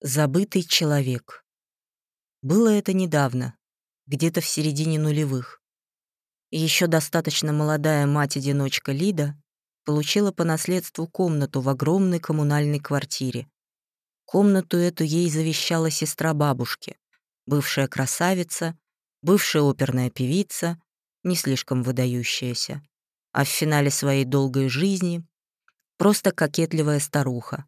Забытый человек. Было это недавно, где-то в середине нулевых. Еще достаточно молодая мать-одиночка Лида получила по наследству комнату в огромной коммунальной квартире. Комнату эту ей завещала сестра бабушки, бывшая красавица, бывшая оперная певица, не слишком выдающаяся, а в финале своей долгой жизни просто кокетливая старуха,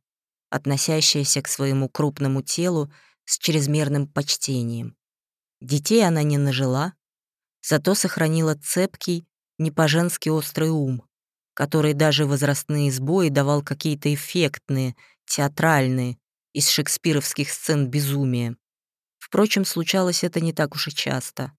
относящаяся к своему крупному телу с чрезмерным почтением. Детей она не нажила, зато сохранила цепкий, не по-женски острый ум, который даже возрастные сбои давал какие-то эффектные, театральные, из шекспировских сцен безумия. Впрочем, случалось это не так уж и часто.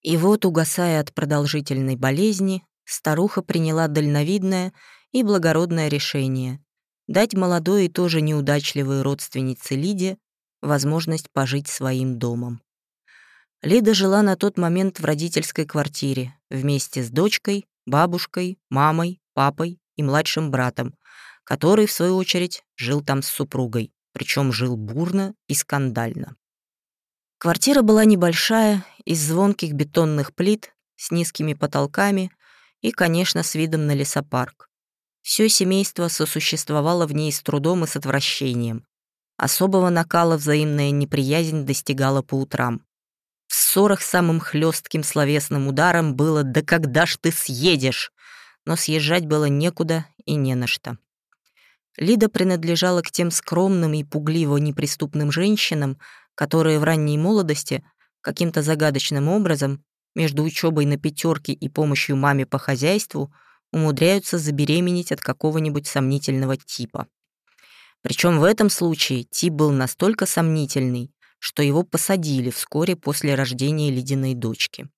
И вот, угасая от продолжительной болезни, старуха приняла дальновидное и благородное решение дать молодой и тоже неудачливой родственнице Лиде возможность пожить своим домом. Лида жила на тот момент в родительской квартире вместе с дочкой, бабушкой, мамой, папой и младшим братом, который, в свою очередь, жил там с супругой, причем жил бурно и скандально. Квартира была небольшая, из звонких бетонных плит, с низкими потолками и, конечно, с видом на лесопарк. Все семейство сосуществовало в ней с трудом и с отвращением. Особого накала взаимная неприязнь достигала по утрам. В ссорах самым хлестким словесным ударом было «Да когда ж ты съедешь?», но съезжать было некуда и не на что. Лида принадлежала к тем скромным и пугливо неприступным женщинам, которые в ранней молодости каким-то загадочным образом между учебой на пятерке и помощью маме по хозяйству – умудряются забеременеть от какого-нибудь сомнительного типа. Причем в этом случае тип был настолько сомнительный, что его посадили вскоре после рождения ледяной дочки.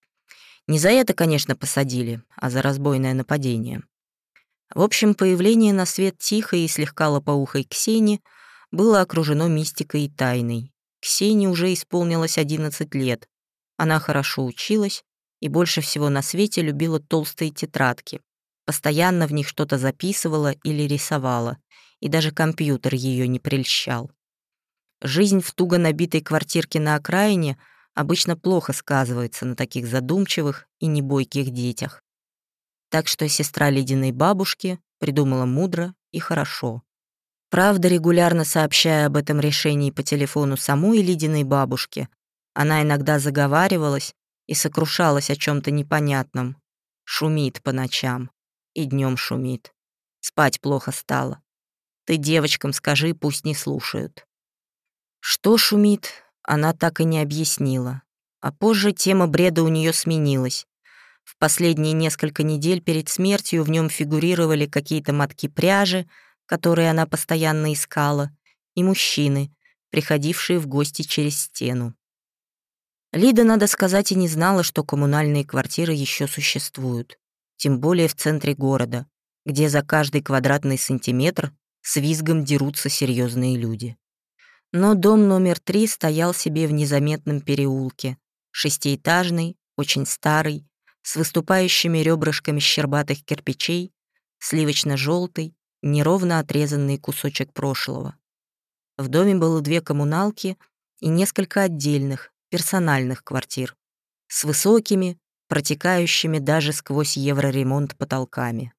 Не за это, конечно, посадили, а за разбойное нападение. В общем, появление на свет тихой и слегка лопоухой Ксении было окружено мистикой и тайной. Ксении уже исполнилось 11 лет. Она хорошо училась и больше всего на свете любила толстые тетрадки, постоянно в них что-то записывала или рисовала, и даже компьютер ее не прельщал. Жизнь в туго набитой квартирке на окраине обычно плохо сказывается на таких задумчивых и небойких детях. Так что сестра ледяной бабушки придумала мудро и хорошо. Правда, регулярно сообщая об этом решении по телефону самой ледяной бабушке, она иногда заговаривалась и сокрушалась о чем то непонятном. Шумит по ночам и днем шумит. Спать плохо стало. Ты девочкам скажи, пусть не слушают. Что шумит, она так и не объяснила. А позже тема бреда у нее сменилась. В последние несколько недель перед смертью в нем фигурировали какие-то мотки пряжи, которые она постоянно искала, и мужчины, приходившие в гости через стену. Лида, надо сказать, и не знала, что коммунальные квартиры еще существуют тем более в центре города, где за каждый квадратный сантиметр с визгом дерутся серьезные люди. Но дом номер три стоял себе в незаметном переулке, шестиэтажный, очень старый, с выступающими ребрышками щербатых кирпичей, сливочно-желтый, неровно отрезанный кусочек прошлого. В доме было две коммуналки и несколько отдельных, персональных квартир с высокими, протекающими даже сквозь евроремонт потолками.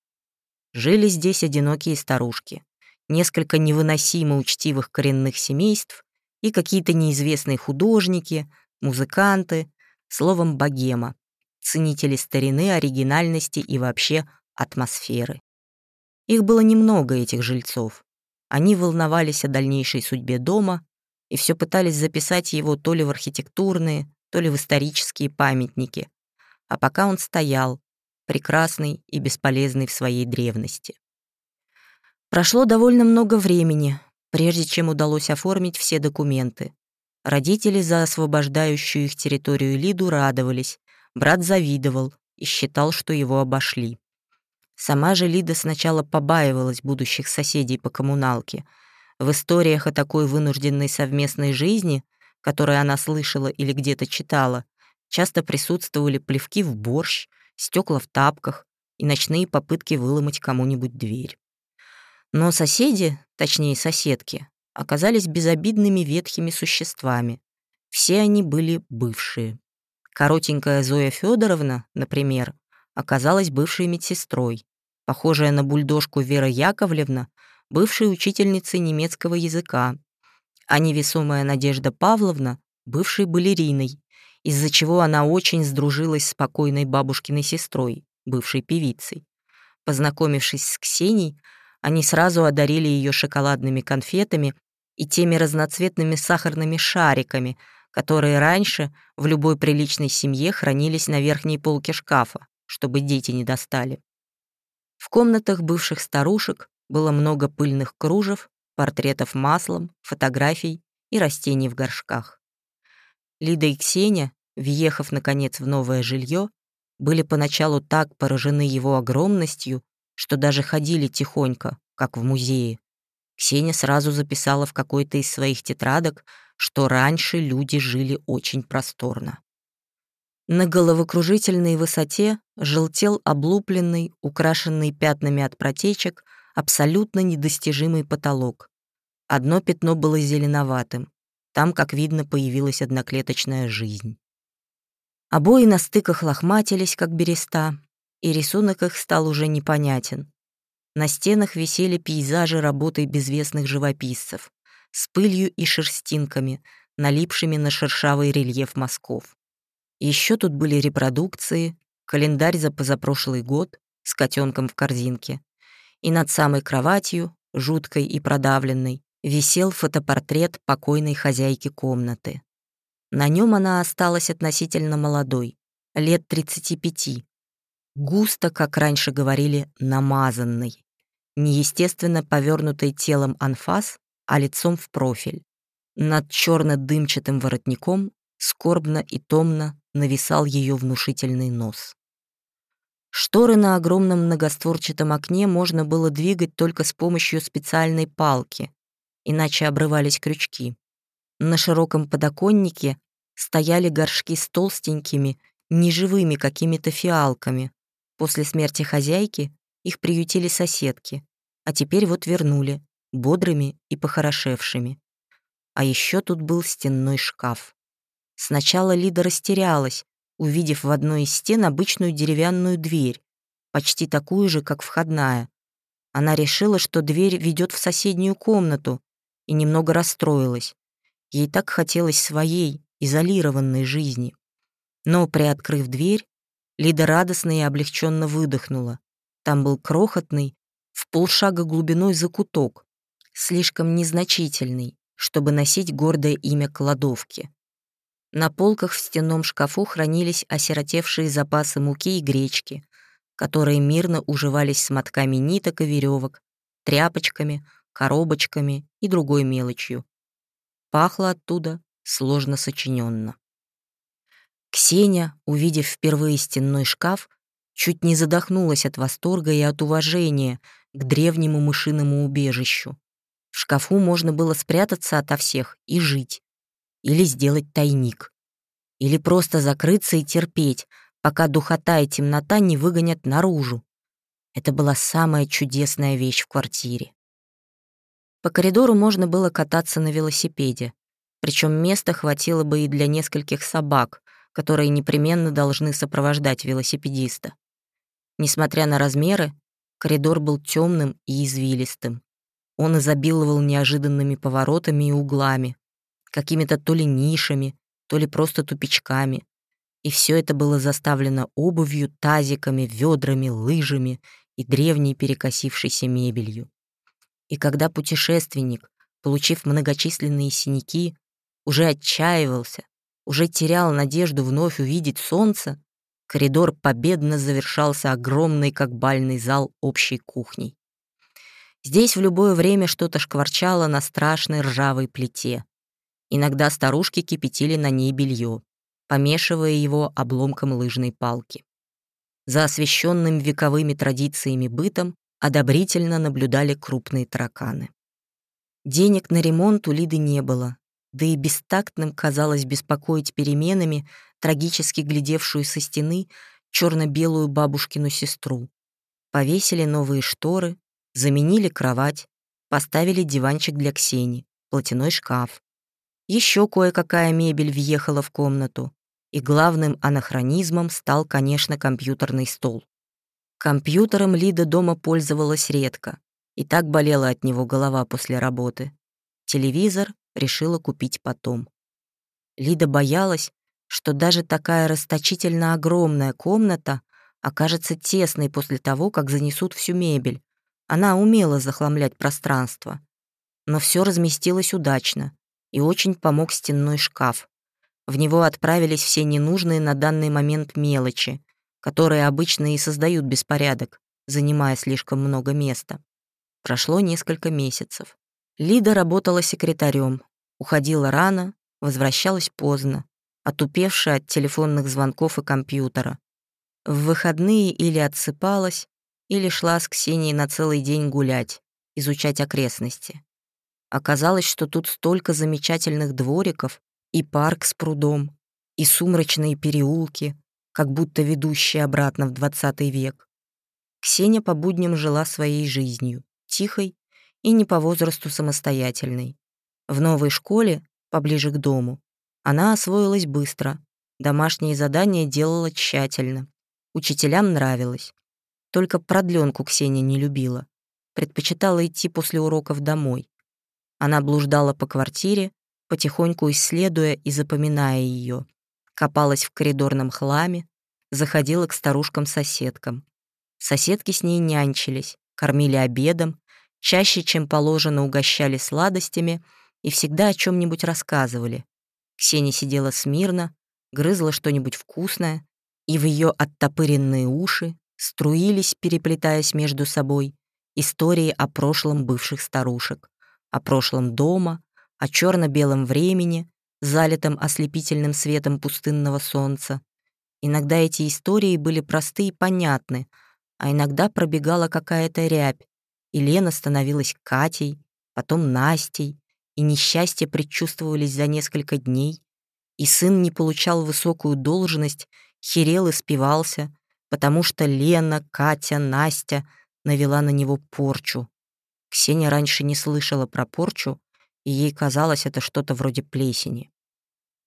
Жили здесь одинокие старушки, несколько невыносимо учтивых коренных семейств и какие-то неизвестные художники, музыканты, словом, богема, ценители старины, оригинальности и вообще атмосферы. Их было немного, этих жильцов. Они волновались о дальнейшей судьбе дома и все пытались записать его то ли в архитектурные, то ли в исторические памятники, а пока он стоял, прекрасный и бесполезный в своей древности. Прошло довольно много времени, прежде чем удалось оформить все документы. Родители за освобождающую их территорию Лиду радовались, брат завидовал и считал, что его обошли. Сама же Лида сначала побаивалась будущих соседей по коммуналке. В историях о такой вынужденной совместной жизни, которую она слышала или где-то читала, Часто присутствовали плевки в борщ, стекла в тапках и ночные попытки выломать кому-нибудь дверь. Но соседи, точнее соседки, оказались безобидными ветхими существами. Все они были бывшие. Коротенькая Зоя Федоровна, например, оказалась бывшей медсестрой. Похожая на бульдожку Вера Яковлевна, бывшей учительницей немецкого языка. А невесомая Надежда Павловна, бывшей балериной, из-за чего она очень сдружилась с покойной бабушкиной сестрой, бывшей певицей. Познакомившись с Ксенией, они сразу одарили ее шоколадными конфетами и теми разноцветными сахарными шариками, которые раньше в любой приличной семье хранились на верхней полке шкафа, чтобы дети не достали. В комнатах бывших старушек было много пыльных кружев, портретов маслом, фотографий и растений в горшках. Лида и Ксения, въехав, наконец, в новое жилье, были поначалу так поражены его огромностью, что даже ходили тихонько, как в музее. Ксения сразу записала в какой-то из своих тетрадок, что раньше люди жили очень просторно. На головокружительной высоте желтел облупленный, украшенный пятнами от протечек, абсолютно недостижимый потолок. Одно пятно было зеленоватым. Там, как видно, появилась одноклеточная жизнь. Обои на стыках лохматились, как береста, и рисунок их стал уже непонятен. На стенах висели пейзажи работы безвестных живописцев с пылью и шерстинками, налипшими на шершавый рельеф мазков. Еще тут были репродукции, календарь за позапрошлый год с котенком в корзинке. И над самой кроватью, жуткой и продавленной, висел фотопортрет покойной хозяйки комнаты. На нем она осталась относительно молодой, лет 35, густо, как раньше говорили, намазанной, неестественно повернутой телом анфас, а лицом в профиль. Над черно-дымчатым воротником скорбно и томно нависал ее внушительный нос. Шторы на огромном многостворчатом окне можно было двигать только с помощью специальной палки, иначе обрывались крючки. На широком подоконнике стояли горшки с толстенькими, неживыми какими-то фиалками, После смерти хозяйки их приютили соседки, а теперь вот вернули, бодрыми и похорошевшими. А еще тут был стенной шкаф. Сначала Лида растерялась, увидев в одной из стен обычную деревянную дверь, почти такую же, как входная. Она решила, что дверь ведет в соседнюю комнату, и немного расстроилась. Ей так хотелось своей, изолированной жизни. Но, приоткрыв дверь, Лида радостно и облегченно выдохнула. Там был крохотный, в полшага глубиной закуток, слишком незначительный, чтобы носить гордое имя кладовки. На полках в стенном шкафу хранились осиротевшие запасы муки и гречки, которые мирно уживались с мотками ниток и веревок, тряпочками, коробочками и другой мелочью. Пахло оттуда сложно сочиненно. Ксения, увидев впервые стенной шкаф, чуть не задохнулась от восторга и от уважения к древнему мышиному убежищу. В шкафу можно было спрятаться ото всех и жить. Или сделать тайник. Или просто закрыться и терпеть, пока духота и темнота не выгонят наружу. Это была самая чудесная вещь в квартире. По коридору можно было кататься на велосипеде, причем места хватило бы и для нескольких собак, которые непременно должны сопровождать велосипедиста. Несмотря на размеры, коридор был темным и извилистым. Он изобиловал неожиданными поворотами и углами, какими-то то ли нишами, то ли просто тупичками. И все это было заставлено обувью, тазиками, ведрами, лыжами и древней перекосившейся мебелью. И когда путешественник, получив многочисленные синяки, уже отчаивался, уже терял надежду вновь увидеть солнце, коридор победно завершался огромной, как бальный зал, общей кухней. Здесь в любое время что-то шкварчало на страшной ржавой плите. Иногда старушки кипятили на ней белье, помешивая его обломком лыжной палки. За освещенным вековыми традициями бытом одобрительно наблюдали крупные тараканы. Денег на ремонт у Лиды не было, да и бестактным казалось беспокоить переменами трагически глядевшую со стены черно-белую бабушкину сестру. Повесили новые шторы, заменили кровать, поставили диванчик для Ксении, платяной шкаф. Еще кое-какая мебель въехала в комнату. И главным анахронизмом стал, конечно, компьютерный стол. Компьютером Лида дома пользовалась редко, и так болела от него голова после работы. Телевизор решила купить потом. Лида боялась, что даже такая расточительно огромная комната окажется тесной после того, как занесут всю мебель. Она умела захламлять пространство. Но все разместилось удачно, и очень помог стенной шкаф. В него отправились все ненужные на данный момент мелочи, которые обычно и создают беспорядок, занимая слишком много места. Прошло несколько месяцев. Лида работала секретарем, уходила рано, возвращалась поздно, отупевшая от телефонных звонков и компьютера. В выходные или отсыпалась, или шла с Ксенией на целый день гулять, изучать окрестности. Оказалось, что тут столько замечательных двориков, и парк с прудом, и сумрачные переулки, как будто ведущие обратно в двадцатый век. Ксения по будням жила своей жизнью, тихой и не по возрасту самостоятельной. В новой школе, поближе к дому, она освоилась быстро, домашние задания делала тщательно. Учителям нравилось. Только продленку Ксения не любила. Предпочитала идти после уроков домой. Она блуждала по квартире, потихоньку исследуя и запоминая ее. Копалась в коридорном хламе, заходила к старушкам-соседкам. Соседки с ней нянчились, кормили обедом, чаще, чем положено, угощали сладостями и всегда о чем нибудь рассказывали. Ксения сидела смирно, грызла что-нибудь вкусное, и в ее оттопыренные уши струились, переплетаясь между собой, истории о прошлом бывших старушек, о прошлом дома, о черно-белом времени, залитом ослепительным светом пустынного солнца. Иногда эти истории были просты и понятны, а иногда пробегала какая-то рябь, и Лена становилась Катей, потом Настей, и несчастья предчувствовались за несколько дней, и сын не получал высокую должность, херел и спивался, потому что Лена, Катя, Настя навела на него порчу. Ксения раньше не слышала про порчу, и ей казалось это что-то вроде плесени.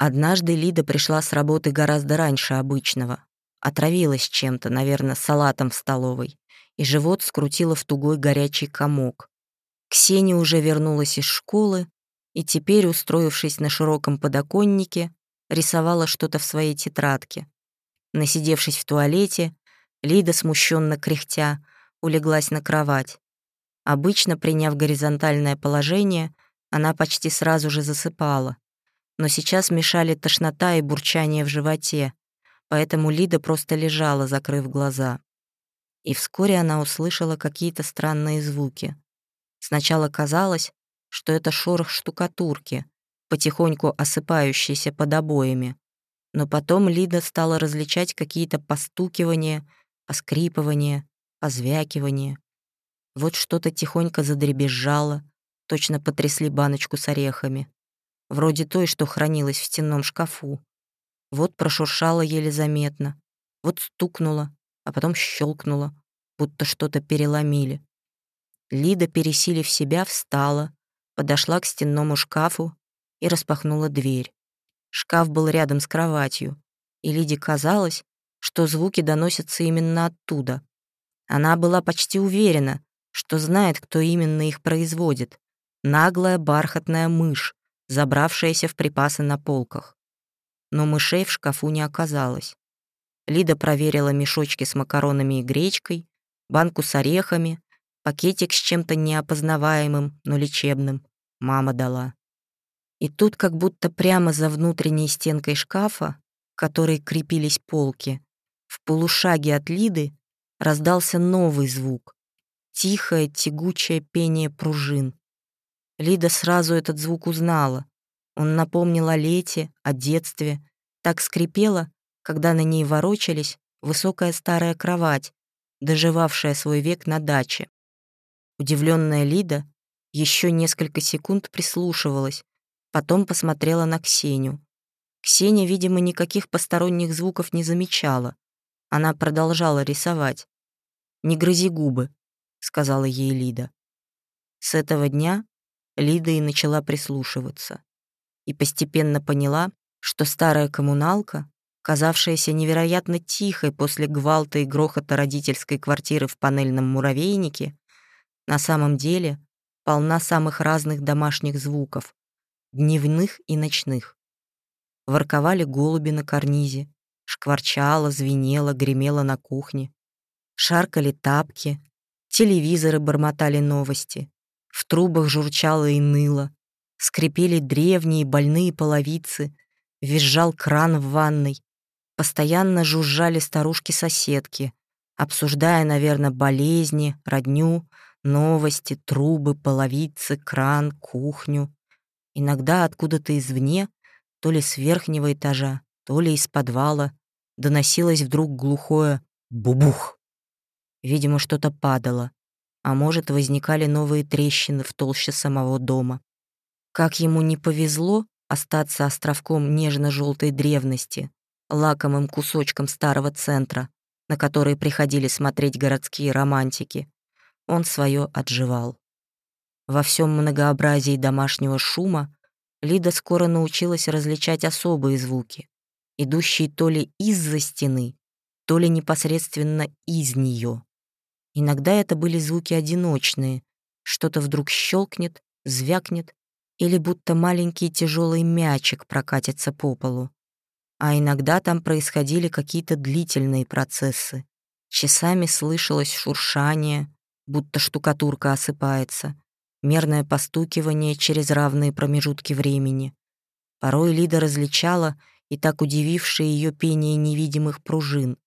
Однажды Лида пришла с работы гораздо раньше обычного. Отравилась чем-то, наверное, салатом в столовой, и живот скрутила в тугой горячий комок. Ксения уже вернулась из школы и теперь, устроившись на широком подоконнике, рисовала что-то в своей тетрадке. Насидевшись в туалете, Лида, смущенно кряхтя, улеглась на кровать. Обычно, приняв горизонтальное положение, она почти сразу же засыпала. Но сейчас мешали тошнота и бурчание в животе, поэтому Лида просто лежала, закрыв глаза. И вскоре она услышала какие-то странные звуки. Сначала казалось, что это шорох штукатурки, потихоньку осыпающейся под обоями. Но потом Лида стала различать какие-то постукивания, поскрипывания, позвякивания. Вот что-то тихонько задребезжало, точно потрясли баночку с орехами. Вроде той, что хранилась в стенном шкафу. Вот прошуршало еле заметно, вот стукнуло, а потом щелкнуло, будто что-то переломили. Лида, пересилив себя, встала, подошла к стенному шкафу и распахнула дверь. Шкаф был рядом с кроватью, и Лиде казалось, что звуки доносятся именно оттуда. Она была почти уверена, что знает, кто именно их производит. Наглая бархатная мышь, забравшаяся в припасы на полках. Но мышей в шкафу не оказалось. Лида проверила мешочки с макаронами и гречкой, банку с орехами, пакетик с чем-то неопознаваемым, но лечебным. Мама дала. И тут как будто прямо за внутренней стенкой шкафа, к которой крепились полки, в полушаге от Лиды раздался новый звук, тихое тягучее пение пружин. Лида сразу этот звук узнала. Он напомнил о лете, о детстве. Так скрипела, когда на ней ворочались высокая старая кровать, доживавшая свой век на даче. Удивленная Лида еще несколько секунд прислушивалась, потом посмотрела на Ксению. Ксения, видимо, никаких посторонних звуков не замечала. Она продолжала рисовать. «Не грызи губы», сказала ей Лида. С этого дня Лида и начала прислушиваться. И постепенно поняла, что старая коммуналка, казавшаяся невероятно тихой после гвалта и грохота родительской квартиры в панельном муравейнике, на самом деле полна самых разных домашних звуков, дневных и ночных. Ворковали голуби на карнизе, шкварчало, звенело, гремело на кухне. Шаркали тапки, телевизоры бормотали новости, в трубах журчало и ныло, скрипели древние больные половицы, визжал кран в ванной, постоянно жужжали старушки-соседки, обсуждая, наверное, болезни, родню, новости, трубы, половицы, кран, кухню. Иногда откуда-то извне, то ли с верхнего этажа, то ли из подвала, доносилось вдруг глухое «бубух». Видимо, что-то падало, а может, возникали новые трещины в толще самого дома. Как ему не повезло остаться островком нежно-желтой древности, лакомым кусочком старого центра, на который приходили смотреть городские романтики, он свое отживал. Во всем многообразии домашнего шума Лида скоро научилась различать особые звуки, идущие то ли из-за стены, то ли непосредственно из нее. Иногда это были звуки одиночные, что-то вдруг щелкнет, звякнет, или будто маленький тяжелый мячик прокатится по полу. А иногда там происходили какие-то длительные процессы. Часами слышалось шуршание, будто штукатурка осыпается, мерное постукивание через равные промежутки времени. Порой Лида различала и так удивившее ее пение невидимых пружин.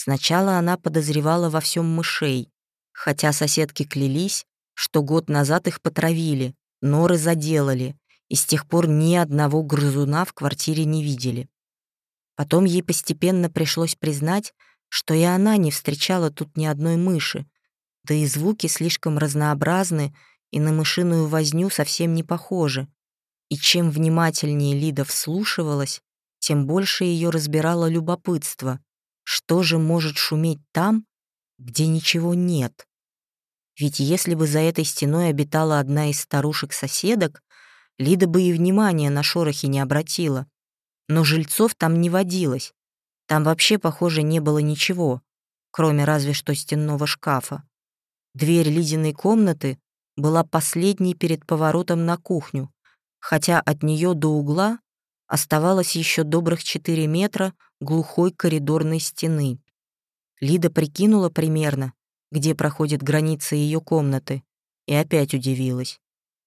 Сначала она подозревала во всем мышей, хотя соседки клялись, что год назад их потравили, норы заделали, и с тех пор ни одного грызуна в квартире не видели. Потом ей постепенно пришлось признать, что и она не встречала тут ни одной мыши, да и звуки слишком разнообразны и на мышиную возню совсем не похожи. И чем внимательнее Лида вслушивалась, тем больше ее разбирало любопытство. Что же может шуметь там, где ничего нет? Ведь если бы за этой стеной обитала одна из старушек-соседок, Лида бы и внимания на шорохи не обратила. Но жильцов там не водилось. Там вообще, похоже, не было ничего, кроме разве что стенного шкафа. Дверь Лидиной комнаты была последней перед поворотом на кухню, хотя от нее до угла оставалось еще добрых 4 метра глухой коридорной стены. Лида прикинула примерно, где проходит граница ее комнаты, и опять удивилась.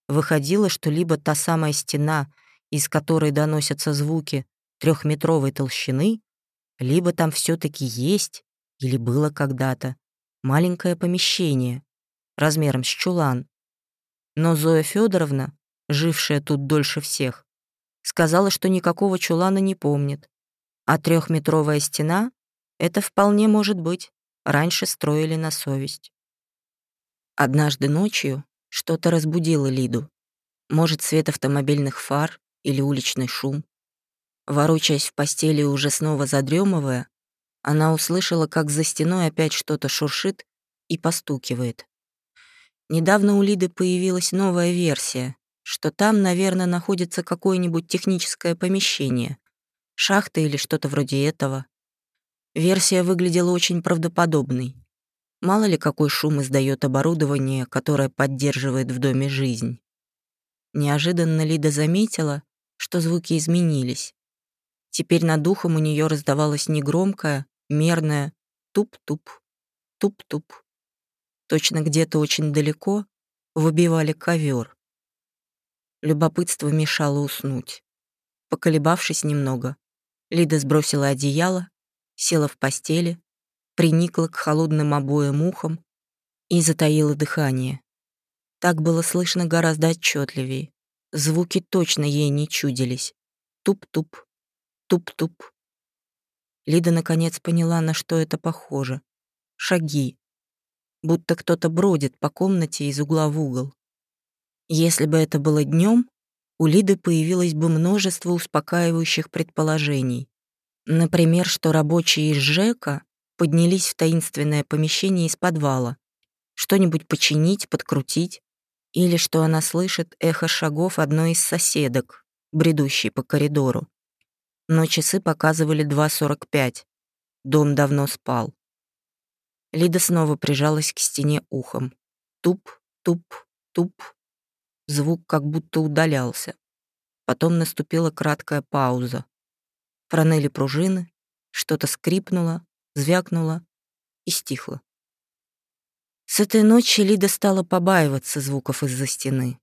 Выходило, что либо та самая стена, из которой доносятся звуки трехметровой толщины, либо там все таки есть, или было когда-то, маленькое помещение, размером с чулан. Но Зоя Федоровна, жившая тут дольше всех, сказала, что никакого чулана не помнит. А трехметровая стена — это вполне может быть. Раньше строили на совесть. Однажды ночью что-то разбудило Лиду. Может, свет автомобильных фар или уличный шум. Ворочаясь в постели уже снова задремывая, она услышала, как за стеной опять что-то шуршит и постукивает. Недавно у Лиды появилась новая версия, что там, наверное, находится какое-нибудь техническое помещение, шахта или что-то вроде этого. Версия выглядела очень правдоподобной. Мало ли какой шум издает оборудование, которое поддерживает в доме жизнь. Неожиданно Лида заметила, что звуки изменились. Теперь над ухом у нее раздавалось негромкое, мерное туп-туп, туп-туп. Точно где-то очень далеко выбивали ковер. Любопытство мешало уснуть. Поколебавшись немного, Лида сбросила одеяло, села в постели, приникла к холодным обоям ухам и затаила дыхание. Так было слышно гораздо отчетливее. Звуки точно ей не чудились. Туп-туп, туп-туп. Лида наконец поняла, на что это похоже. Шаги. Будто кто-то бродит по комнате из угла в угол. Если бы это было днем, у Лиды появилось бы множество успокаивающих предположений. Например, что рабочие из ЖЭКа поднялись в таинственное помещение из подвала. Что-нибудь починить, подкрутить. Или что она слышит эхо шагов одной из соседок, бредущей по коридору. Но часы показывали 2.45. Дом давно спал. Лида снова прижалась к стене ухом. Туп, туп, туп. Звук как будто удалялся. Потом наступила краткая пауза. Проныли пружины, что-то скрипнуло, звякнуло и стихло. С этой ночи Лида стала побаиваться звуков из-за стены.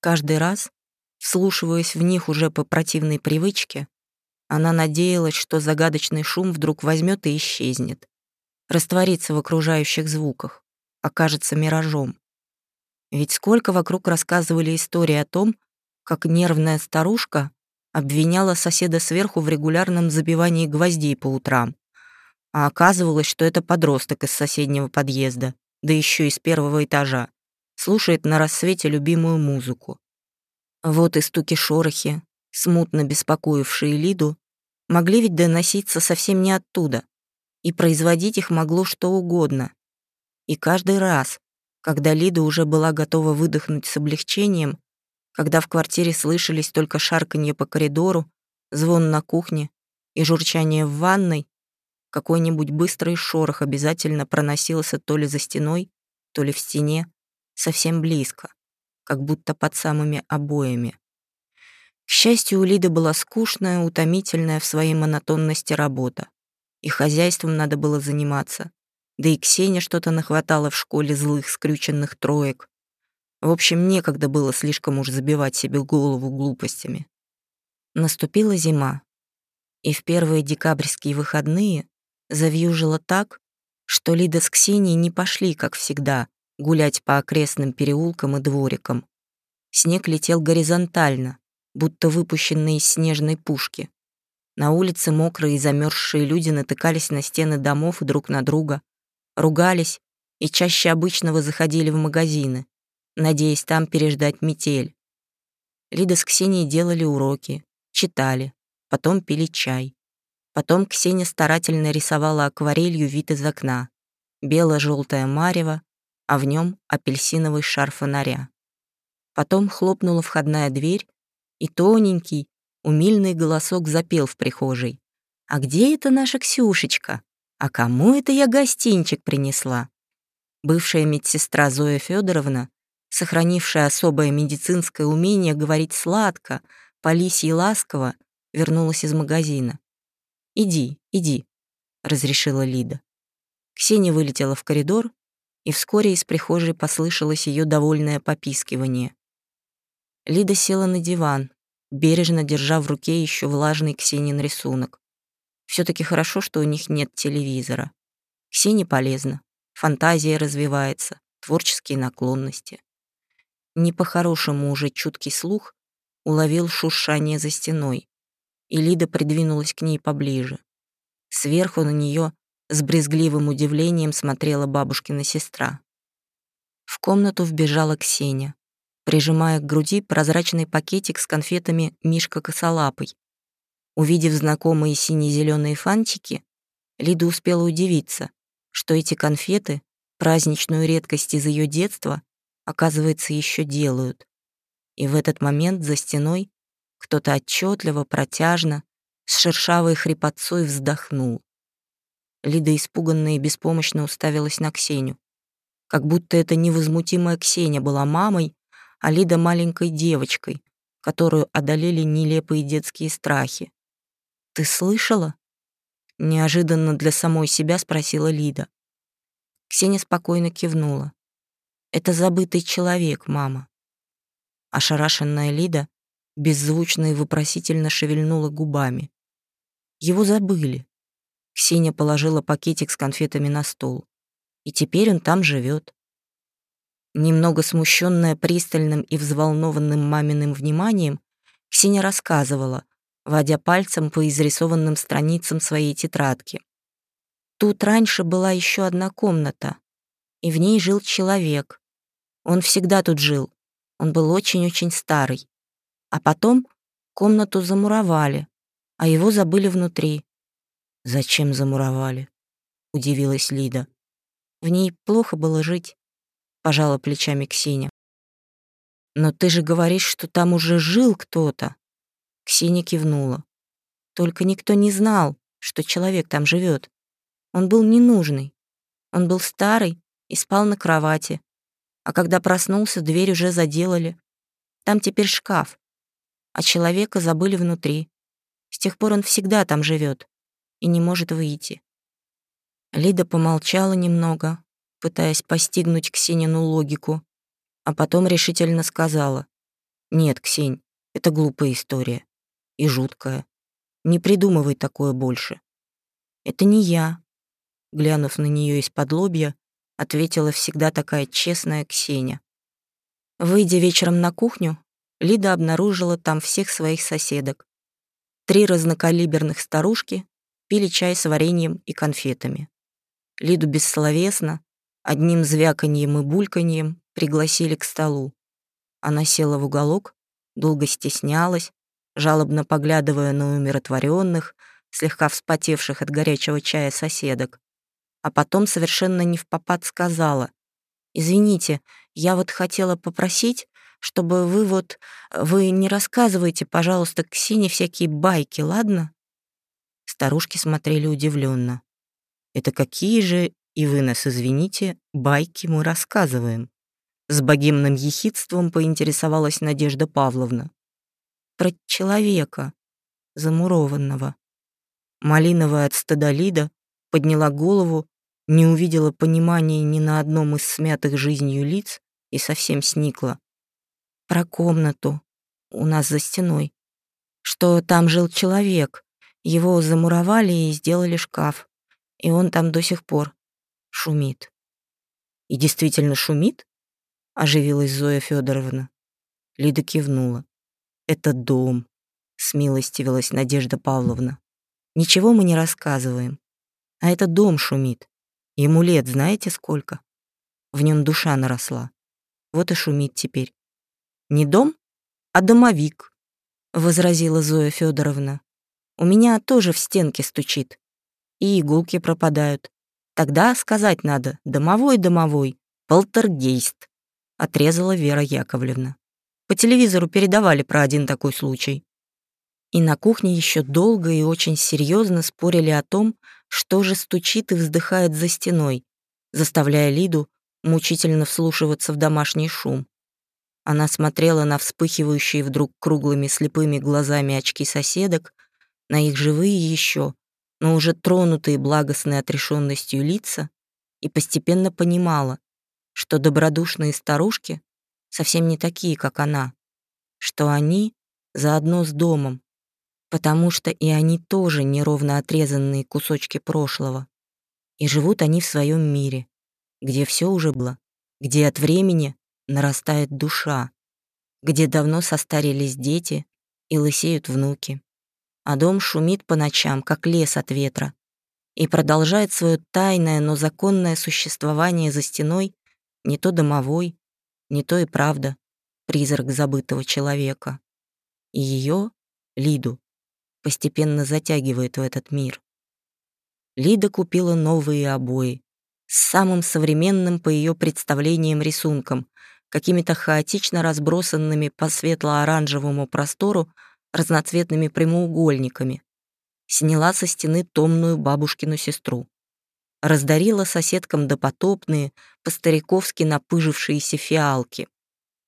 Каждый раз, вслушиваясь в них уже по противной привычке, она надеялась, что загадочный шум вдруг возьмет и исчезнет, растворится в окружающих звуках, окажется миражом. Ведь сколько вокруг рассказывали истории о том, как нервная старушка обвиняла соседа сверху в регулярном забивании гвоздей по утрам, а оказывалось, что это подросток из соседнего подъезда, да еще из первого этажа, слушает на рассвете любимую музыку. Вот и стуки-шорохи, смутно беспокоившие Лиду, могли ведь доноситься совсем не оттуда, и производить их могло что угодно. И каждый раз, когда Лида уже была готова выдохнуть с облегчением, когда в квартире слышались только шарканье по коридору, звон на кухне и журчание в ванной, какой-нибудь быстрый шорох обязательно проносился то ли за стеной, то ли в стене, совсем близко, как будто под самыми обоями. К счастью, у Лиды была скучная, утомительная в своей монотонности работа. И хозяйством надо было заниматься. Да и Ксения что-то нахватала в школе злых, скрюченных троек. В общем, некогда было слишком уж забивать себе голову глупостями. Наступила зима, и в первые декабрьские выходные завьюжило так, что Лида с Ксенией не пошли, как всегда, гулять по окрестным переулкам и дворикам. Снег летел горизонтально, будто выпущенный из снежной пушки. На улице мокрые и замерзшие люди натыкались на стены домов друг на друга, ругались и чаще обычного заходили в магазины, надеясь там переждать метель. Лида с Ксенией делали уроки, читали, потом пили чай. Потом Ксения старательно рисовала акварелью вид из окна. Бело-желтое марево, а в нем апельсиновый шар фонаря. Потом хлопнула входная дверь, и тоненький, умильный голосок запел в прихожей. «А где это наша Ксюшечка? А кому это я гостинчик принесла?» Бывшая медсестра Зоя Федоровна, сохранившая особое медицинское умение говорить сладко, по лисьи ласково, вернулась из магазина. «Иди, иди», — разрешила Лида. Ксения вылетела в коридор, и вскоре из прихожей послышалось ее довольное попискивание. Лида села на диван, бережно держа в руке еще влажный Ксенин рисунок. Все таки хорошо, что у них нет телевизора. Ксении полезно, фантазия развивается, творческие наклонности. Не по-хорошему уже чуткий слух уловил шуршание за стеной и Лида придвинулась к ней поближе. Сверху на нее с брезгливым удивлением смотрела бабушкина сестра. В комнату вбежала Ксения, прижимая к груди прозрачный пакетик с конфетами Мишка косолапый. Увидев знакомые сине-зеленые фантики, Лида успела удивиться, что эти конфеты, праздничную редкость из ее детства, оказывается, еще делают. И в этот момент за стеной кто-то отчетливо, протяжно, с шершавой хрипотцой вздохнул. Лида испуганно и беспомощно уставилась на Ксению. Как будто эта невозмутимая Ксения была мамой, а Лида маленькой девочкой, которую одолели нелепые детские страхи. «Ты слышала?» Неожиданно для самой себя спросила Лида. Ксения спокойно кивнула. «Это забытый человек, мама». Ошарашенная Лида беззвучно и вопросительно шевельнула губами. Его забыли. Ксения положила пакетик с конфетами на стол. И теперь он там живет. Немного смущенная пристальным и взволнованным маминым вниманием, Ксения рассказывала, водя пальцем по изрисованным страницам своей тетрадки. Тут раньше была еще одна комната, и в ней жил человек. Он всегда тут жил. Он был очень-очень старый. А потом комнату замуровали, а его забыли внутри. «Зачем замуровали?» — удивилась Лида. «В ней плохо было жить», — пожала плечами Ксения. «Но ты же говоришь, что там уже жил кто-то». Ксения кивнула. Только никто не знал, что человек там живет. Он был ненужный. Он был старый и спал на кровати. А когда проснулся, дверь уже заделали. Там теперь шкаф. А человека забыли внутри. С тех пор он всегда там живет и не может выйти. Лида помолчала немного, пытаясь постигнуть Ксенину логику, а потом решительно сказала. «Нет, Ксень, это глупая история. И жуткая. Не придумывай такое больше». «Это не я», — глянув на нее из-под лобья, ответила всегда такая честная Ксения. Выйдя вечером на кухню, Лида обнаружила там всех своих соседок. Три разнокалиберных старушки пили чай с вареньем и конфетами. Лиду бессловесно, одним звяканьем и бульканьем пригласили к столу. Она села в уголок, долго стеснялась, жалобно поглядывая на умиротворенных, слегка вспотевших от горячего чая соседок. А потом совершенно не в попад сказала. «Извините, я вот хотела попросить, чтобы вы вот... Вы не рассказывайте, пожалуйста, Ксении всякие байки, ладно?» Старушки смотрели удивленно. «Это какие же, и вы нас извините, байки мы рассказываем?» С богемным ехидством поинтересовалась Надежда Павловна. Про человека, замурованного. Малиновая от стыда Лида подняла голову, не увидела понимания ни на одном из смятых жизнью лиц и совсем сникла. Про комнату у нас за стеной. Что там жил человек. Его замуровали и сделали шкаф. И он там до сих пор шумит. И действительно шумит? оживилась Зоя Федоровна. Лида кивнула. «Это дом», — смилостивилась Надежда Павловна. «Ничего мы не рассказываем. А это дом шумит. Ему лет знаете сколько? В нем душа наросла. Вот и шумит теперь. Не дом, а домовик», — возразила Зоя Федоровна. «У меня тоже в стенке стучит. И иголки пропадают. Тогда сказать надо «домовой-домовой», полтергейст отрезала Вера Яковлевна. По телевизору передавали про один такой случай. И на кухне еще долго и очень серьезно спорили о том, что же стучит и вздыхает за стеной, заставляя Лиду мучительно вслушиваться в домашний шум. Она смотрела на вспыхивающие вдруг круглыми слепыми глазами очки соседок, на их живые еще, но уже тронутые благостной отрешенностью лица, и постепенно понимала, что добродушные старушки совсем не такие, как она, что они заодно с домом, потому что и они тоже неровно отрезанные кусочки прошлого. И живут они в своем мире, где все уже было, где от времени нарастает душа, где давно состарились дети и лысеют внуки, а дом шумит по ночам, как лес от ветра, и продолжает свое тайное, но законное существование за стеной не то домовой, не то и правда призрак забытого человека. И ее, Лиду, постепенно затягивает в этот мир. Лида купила новые обои с самым современным по ее представлениям рисунком, какими-то хаотично разбросанными по светло-оранжевому простору разноцветными прямоугольниками. Сняла со стены томную бабушкину сестру раздарила соседкам допотопные, по-стариковски напыжившиеся фиалки.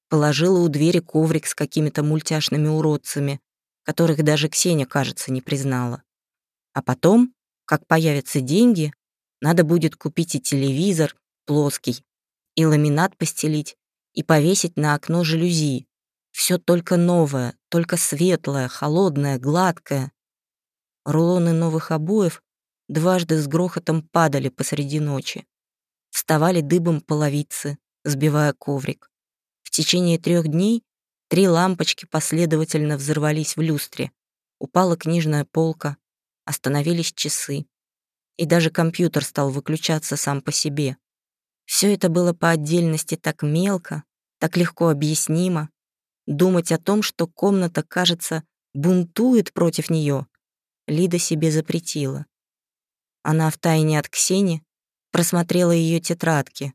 Положила у двери коврик с какими-то мультяшными уродцами, которых даже Ксения, кажется, не признала. А потом, как появятся деньги, надо будет купить и телевизор плоский, и ламинат постелить, и повесить на окно жалюзи. Все только новое, только светлое, холодное, гладкое. Рулоны новых обоев дважды с грохотом падали посреди ночи. Вставали дыбом половицы, сбивая коврик. В течение трех дней три лампочки последовательно взорвались в люстре. Упала книжная полка, остановились часы. И даже компьютер стал выключаться сам по себе. Все это было по отдельности так мелко, так легко объяснимо. Думать о том, что комната, кажется, бунтует против нее, Лида себе запретила. Она втайне от Ксени просмотрела ее тетрадки.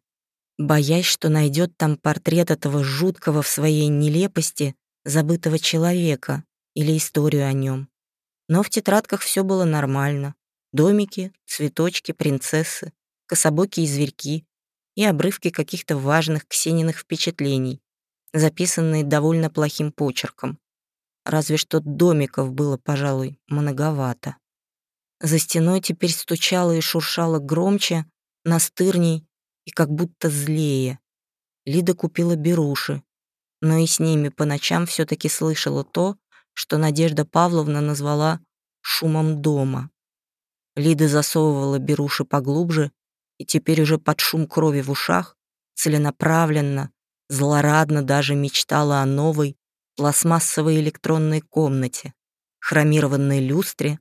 боясь, что найдет там портрет этого жуткого в своей нелепости забытого человека или историю о нем. Но в тетрадках все было нормально. Домики, цветочки, принцессы, кособокие зверьки и обрывки каких-то важных Ксениных впечатлений, записанные довольно плохим почерком. Разве что домиков было, пожалуй, многовато. За стеной теперь стучало и шуршало громче, настырней и как будто злее. Лида купила беруши, но и с ними по ночам все таки слышала то, что Надежда Павловна назвала «шумом дома». Лида засовывала беруши поглубже и теперь уже под шум крови в ушах целенаправленно, злорадно даже мечтала о новой пластмассовой электронной комнате, хромированной люстре,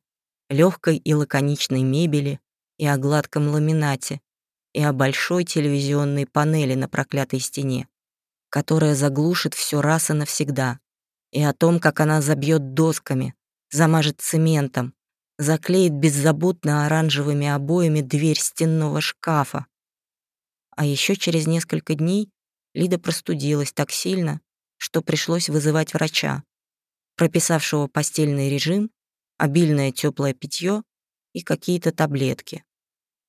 легкой и лаконичной мебели и о гладком ламинате, и о большой телевизионной панели на проклятой стене, которая заглушит все раз и навсегда, и о том, как она забьет досками, замажет цементом, заклеит беззаботно оранжевыми обоями дверь стенного шкафа. А еще через несколько дней Лида простудилась так сильно, что пришлось вызывать врача, прописавшего постельный режим, обильное теплое питье и какие-то таблетки.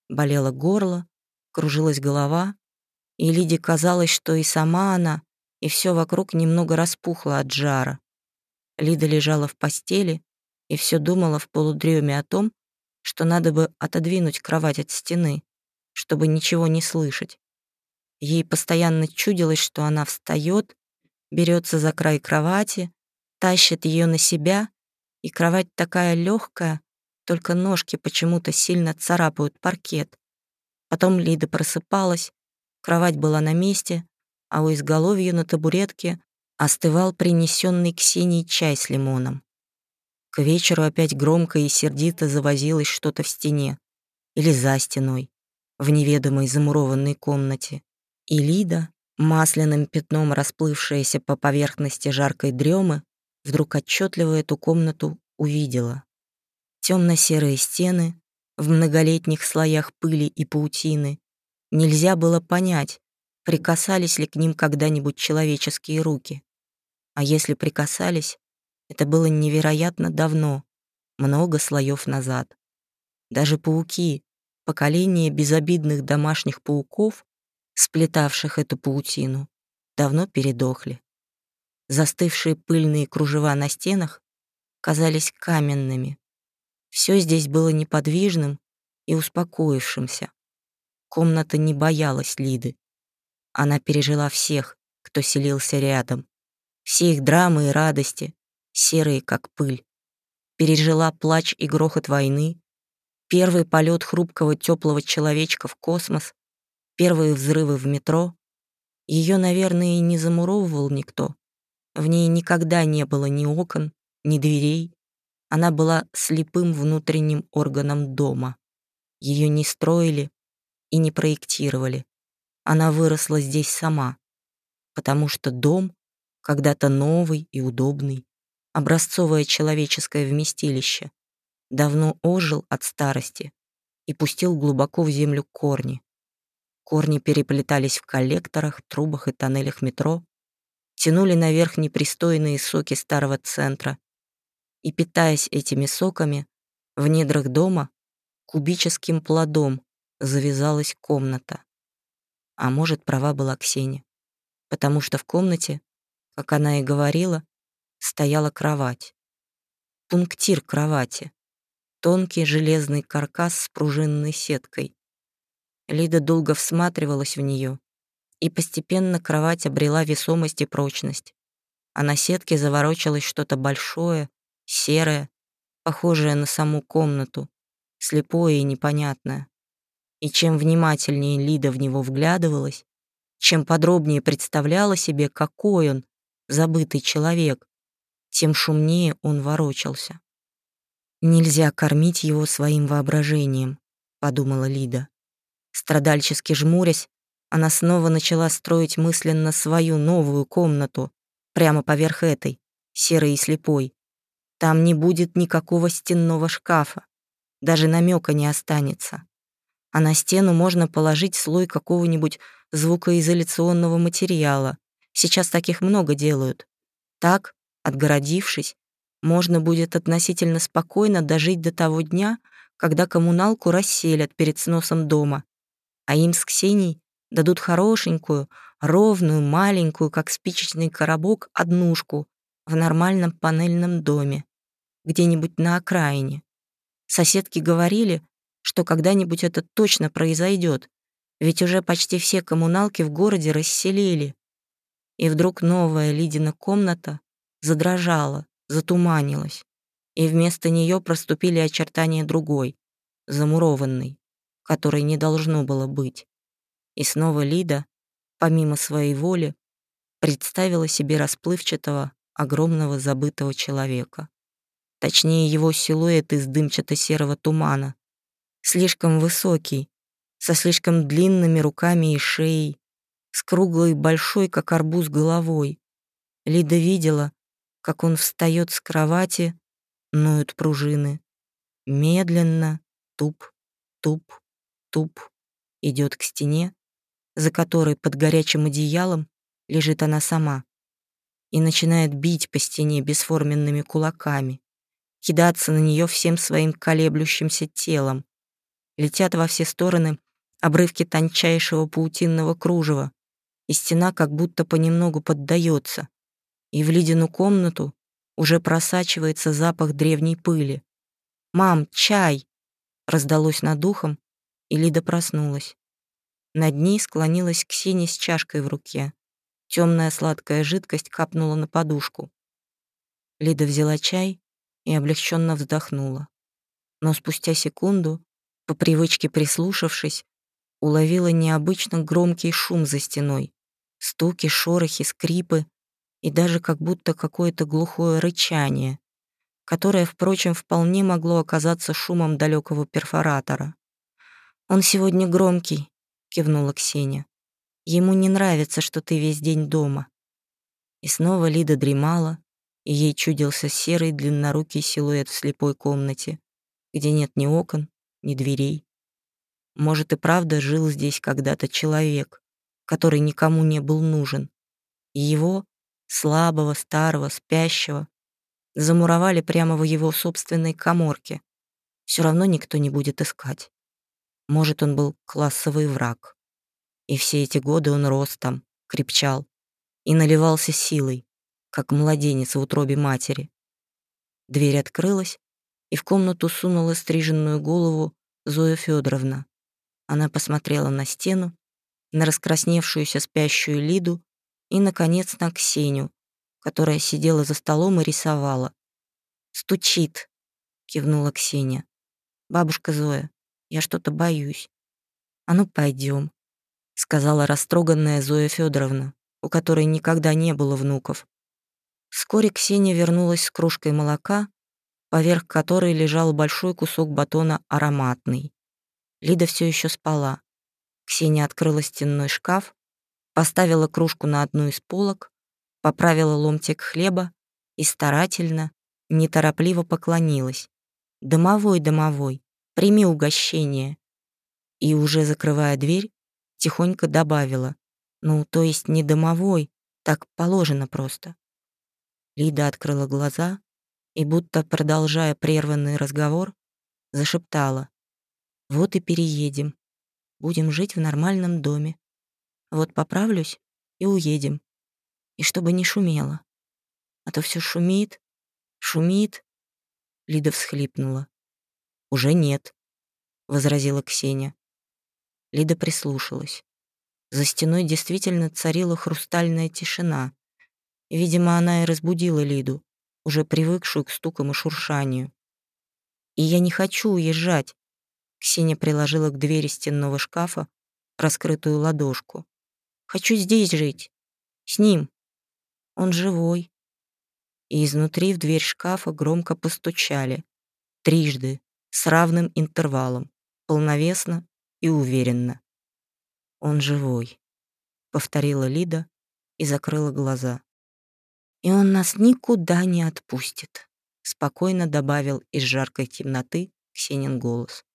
Болело горло, кружилась голова, и Лиде казалось, что и сама она, и все вокруг немного распухло от жара. Лида лежала в постели и все думала в полудреме о том, что надо бы отодвинуть кровать от стены, чтобы ничего не слышать. Ей постоянно чудилось, что она встает, берется за край кровати, тащит ее на себя, и кровать такая легкая, только ножки почему-то сильно царапают паркет. Потом Лида просыпалась, кровать была на месте, а у изголовья на табуретке остывал принесенный Ксении чай с лимоном. К вечеру опять громко и сердито завозилось что-то в стене или за стеной, в неведомой замурованной комнате. И Лида, масляным пятном расплывшаяся по поверхности жаркой дремы, вдруг отчетливо эту комнату увидела. Темно-серые стены в многолетних слоях пыли и паутины. Нельзя было понять, прикасались ли к ним когда-нибудь человеческие руки. А если прикасались, это было невероятно давно, много слоев назад. Даже пауки, поколение безобидных домашних пауков, сплетавших эту паутину, давно передохли. Застывшие пыльные кружева на стенах казались каменными. Все здесь было неподвижным и успокоившимся. Комната не боялась Лиды. Она пережила всех, кто селился рядом. Все их драмы и радости, серые, как пыль. Пережила плач и грохот войны, первый полет хрупкого теплого человечка в космос, первые взрывы в метро. Ее, наверное, и не замуровывал никто. В ней никогда не было ни окон, ни дверей. Она была слепым внутренним органом дома. Ее не строили и не проектировали. Она выросла здесь сама, потому что дом, когда-то новый и удобный, образцовое человеческое вместилище, давно ожил от старости и пустил глубоко в землю корни. Корни переплетались в коллекторах, трубах и тоннелях метро, тянули наверх непристойные соки старого центра, и, питаясь этими соками, в недрах дома кубическим плодом завязалась комната. А может, права была Ксения, потому что в комнате, как она и говорила, стояла кровать. Пунктир кровати. Тонкий железный каркас с пружинной сеткой. Лида долго всматривалась в нее, и постепенно кровать обрела весомость и прочность. А на сетке заворочилось что-то большое, серое, похожее на саму комнату, слепое и непонятное. И чем внимательнее Лида в него вглядывалась, чем подробнее представляла себе, какой он, забытый человек, тем шумнее он ворочался. «Нельзя кормить его своим воображением», — подумала Лида. Страдальчески жмурясь, она снова начала строить мысленно свою новую комнату, прямо поверх этой, серой и слепой. Там не будет никакого стенного шкафа, даже намека не останется. а на стену можно положить слой какого-нибудь звукоизоляционного материала. Сейчас таких много делают. Так, отгородившись, можно будет относительно спокойно дожить до того дня, когда коммуналку расселят перед сносом дома, а им с Ксенией дадут хорошенькую, ровную, маленькую, как спичечный коробок, однушку в нормальном панельном доме, где-нибудь на окраине. Соседки говорили, что когда-нибудь это точно произойдет, ведь уже почти все коммуналки в городе расселили. И вдруг новая Лидина комната задрожала, затуманилась, и вместо нее проступили очертания другой, замурованной, которой не должно было быть. И снова Лида, помимо своей воли, представила себе расплывчатого, огромного забытого человека. Точнее, его силуэт из дымчато-серого тумана. Слишком высокий, со слишком длинными руками и шеей, с круглой большой, как арбуз, головой. Лида видела, как он встает с кровати, ноют пружины. Медленно, туп, туп, туп, идет к стене, за которой под горячим одеялом лежит она сама, и начинает бить по стене бесформенными кулаками, кидаться на нее всем своим колеблющимся телом. Летят во все стороны обрывки тончайшего паутинного кружева, и стена как будто понемногу поддается, и в ледяную комнату уже просачивается запах древней пыли. «Мам, чай!» раздалось над ухом, и Лида проснулась. Над ней склонилась Ксения с чашкой в руке. Темная сладкая жидкость капнула на подушку. Лида взяла чай и облегченно вздохнула. Но спустя секунду, по привычке прислушавшись, уловила необычно громкий шум за стеной. Стуки, шорохи, скрипы и даже как будто какое-то глухое рычание, которое, впрочем, вполне могло оказаться шумом далекого перфоратора. «Он сегодня громкий», кивнула Ксения. Ему не нравится, что ты весь день дома. И снова Лида дремала, и ей чудился серый длиннорукий силуэт в слепой комнате, где нет ни окон, ни дверей. Может, и правда жил здесь когда-то человек, который никому не был нужен. И его, слабого, старого, спящего, замуровали прямо в его собственной коморке. Все равно никто не будет искать. Может, он был классовый враг. И все эти годы он рос там, крепчал и наливался силой, как младенец в утробе матери. Дверь открылась, и в комнату сунула стриженную голову Зоя Федоровна. Она посмотрела на стену, на раскрасневшуюся спящую Лиду и, наконец, на Ксению, которая сидела за столом и рисовала. «Стучит», — кивнула Ксения. «Бабушка Зоя, я что-то боюсь. А ну, пойдем, сказала растроганная Зоя Федоровна, у которой никогда не было внуков. Вскоре Ксения вернулась с кружкой молока, поверх которой лежал большой кусок батона ароматный. Лида все еще спала. Ксения открыла стенной шкаф, поставила кружку на одну из полок, поправила ломтик хлеба и старательно, неторопливо поклонилась. «Домовой, домовой, Прими угощение». И уже закрывая дверь, тихонько добавила. «Ну, то есть не домовой, так положено просто». Лида открыла глаза и, будто продолжая прерванный разговор, зашептала. «Вот и переедем. Будем жить в нормальном доме. Вот поправлюсь и уедем. И чтобы не шумело. А то все шумит, шумит». Лида всхлипнула. «Уже нет», — возразила Ксения. Лида прислушалась. За стеной действительно царила хрустальная тишина. Видимо, она и разбудила Лиду, уже привыкшую к стукам и шуршанию. «И я не хочу уезжать», — Ксения приложила к двери стенного шкафа раскрытую ладошку. «Хочу здесь жить. С ним. Он живой». И изнутри в дверь шкафа громко постучали. Трижды с равным интервалом, полновесно и уверенно. «Он живой», — повторила Лида и закрыла глаза. «И он нас никуда не отпустит», — спокойно добавил из жаркой темноты Ксенин голос.